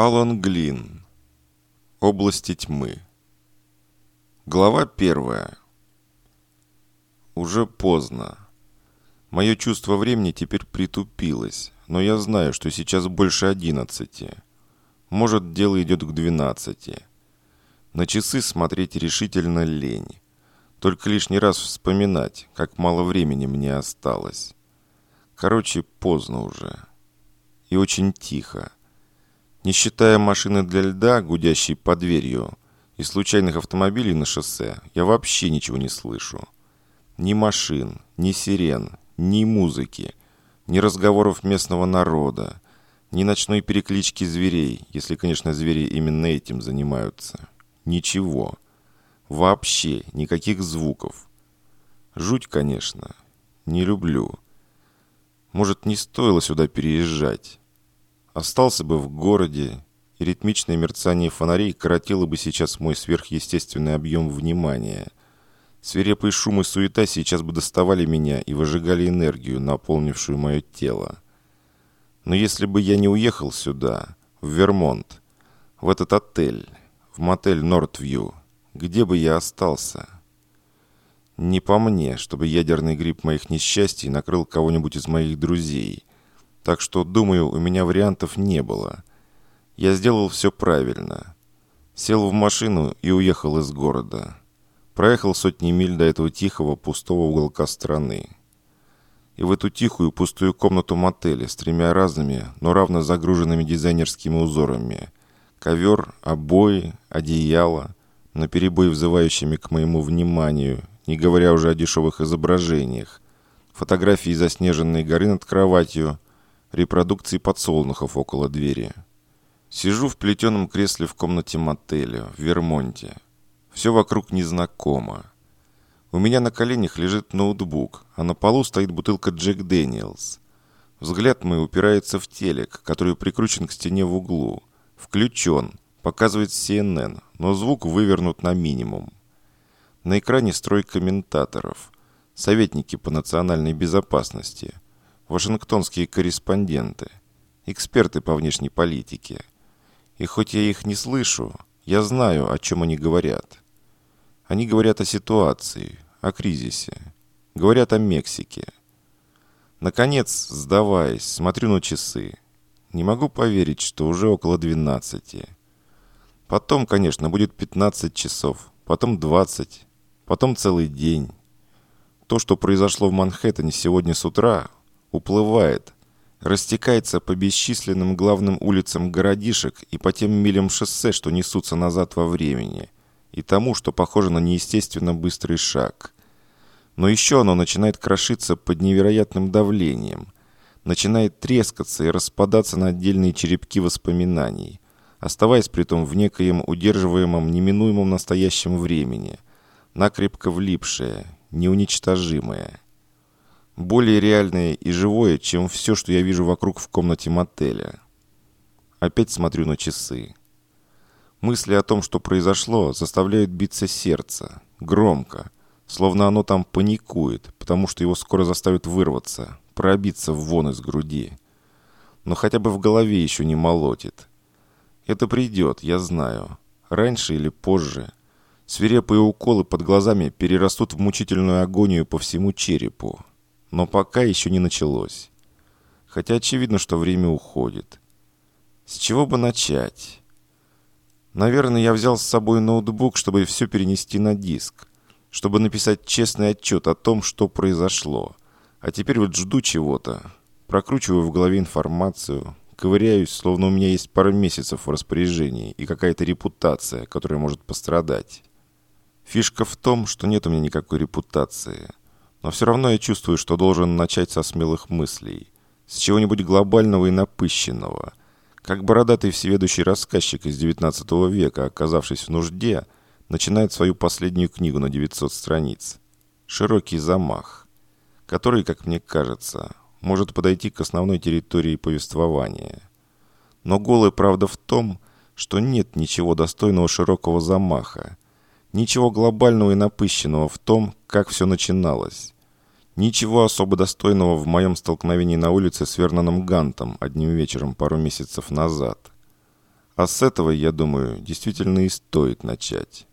Алан Глин. Области тьмы. Глава первая. Уже поздно. Мое чувство времени теперь притупилось, но я знаю, что сейчас больше одиннадцати. Может, дело идет к двенадцати. На часы смотреть решительно лень. Только лишний раз вспоминать, как мало времени мне осталось. Короче, поздно уже. И очень тихо. Не считая машины для льда, гудящей под дверью, и случайных автомобилей на шоссе, я вообще ничего не слышу. Ни машин, ни сирен, ни музыки, ни разговоров местного народа, ни ночной переклички зверей, если, конечно, звери именно этим занимаются. Ничего. Вообще никаких звуков. Жуть, конечно. Не люблю. Может, не стоило сюда переезжать. Остался бы в городе, и ритмичное мерцание фонарей коротило бы сейчас мой сверхъестественный объем внимания. Свирепый шум и суета сейчас бы доставали меня и выжигали энергию, наполнившую мое тело. Но если бы я не уехал сюда, в Вермонт, в этот отель, в мотель Нортвью, где бы я остался? Не по мне, чтобы ядерный гриб моих несчастий накрыл кого-нибудь из моих друзей – так что, думаю, у меня вариантов не было. Я сделал все правильно. Сел в машину и уехал из города. Проехал сотни миль до этого тихого, пустого уголка страны. И в эту тихую, пустую комнату мотеля с тремя разными, но равно загруженными дизайнерскими узорами. Ковер, обои, одеяло, наперебой взывающими к моему вниманию, не говоря уже о дешевых изображениях, фотографии заснеженной горы над кроватью – репродукции подсолнухов около двери. Сижу в плетеном кресле в комнате мотеля в Вермонте. Все вокруг незнакомо. У меня на коленях лежит ноутбук, а на полу стоит бутылка Джек Дэниелс. Взгляд мой упирается в телек, который прикручен к стене в углу. Включен, показывает CNN, но звук вывернут на минимум. На экране строй комментаторов. Советники по национальной безопасности – вашингтонские корреспонденты, эксперты по внешней политике. И хоть я их не слышу, я знаю, о чем они говорят. Они говорят о ситуации, о кризисе, говорят о Мексике. Наконец, сдаваясь, смотрю на часы. Не могу поверить, что уже около 12. Потом, конечно, будет 15 часов, потом 20, потом целый день. То, что произошло в Манхэттене сегодня с утра, уплывает, растекается по бесчисленным главным улицам городишек и по тем милям шоссе, что несутся назад во времени, и тому, что похоже на неестественно быстрый шаг. Но еще оно начинает крошиться под невероятным давлением, начинает трескаться и распадаться на отдельные черепки воспоминаний, оставаясь при том в некоем удерживаемом неминуемом настоящем времени, накрепко влипшее, неуничтожимое – более реальное и живое, чем все, что я вижу вокруг в комнате мотеля. Опять смотрю на часы. Мысли о том, что произошло, заставляют биться сердце, громко, словно оно там паникует, потому что его скоро заставят вырваться, пробиться вон из груди. Но хотя бы в голове еще не молотит. Это придет, я знаю. Раньше или позже. Свирепые уколы под глазами перерастут в мучительную агонию по всему черепу. Но пока еще не началось. Хотя очевидно, что время уходит. С чего бы начать? Наверное, я взял с собой ноутбук, чтобы все перенести на диск. Чтобы написать честный отчет о том, что произошло. А теперь вот жду чего-то. Прокручиваю в голове информацию. Ковыряюсь, словно у меня есть пара месяцев в распоряжении и какая-то репутация, которая может пострадать. Фишка в том, что нет у меня никакой репутации. Но все равно я чувствую, что должен начать со смелых мыслей. С чего-нибудь глобального и напыщенного. Как бородатый всеведущий рассказчик из XIX века, оказавшись в нужде, начинает свою последнюю книгу на 900 страниц. «Широкий замах», который, как мне кажется, может подойти к основной территории повествования. Но голая правда в том, что нет ничего достойного широкого замаха, Ничего глобального и напыщенного в том, как все начиналось. Ничего особо достойного в моем столкновении на улице с Верноном Гантом одним вечером пару месяцев назад. А с этого, я думаю, действительно и стоит начать.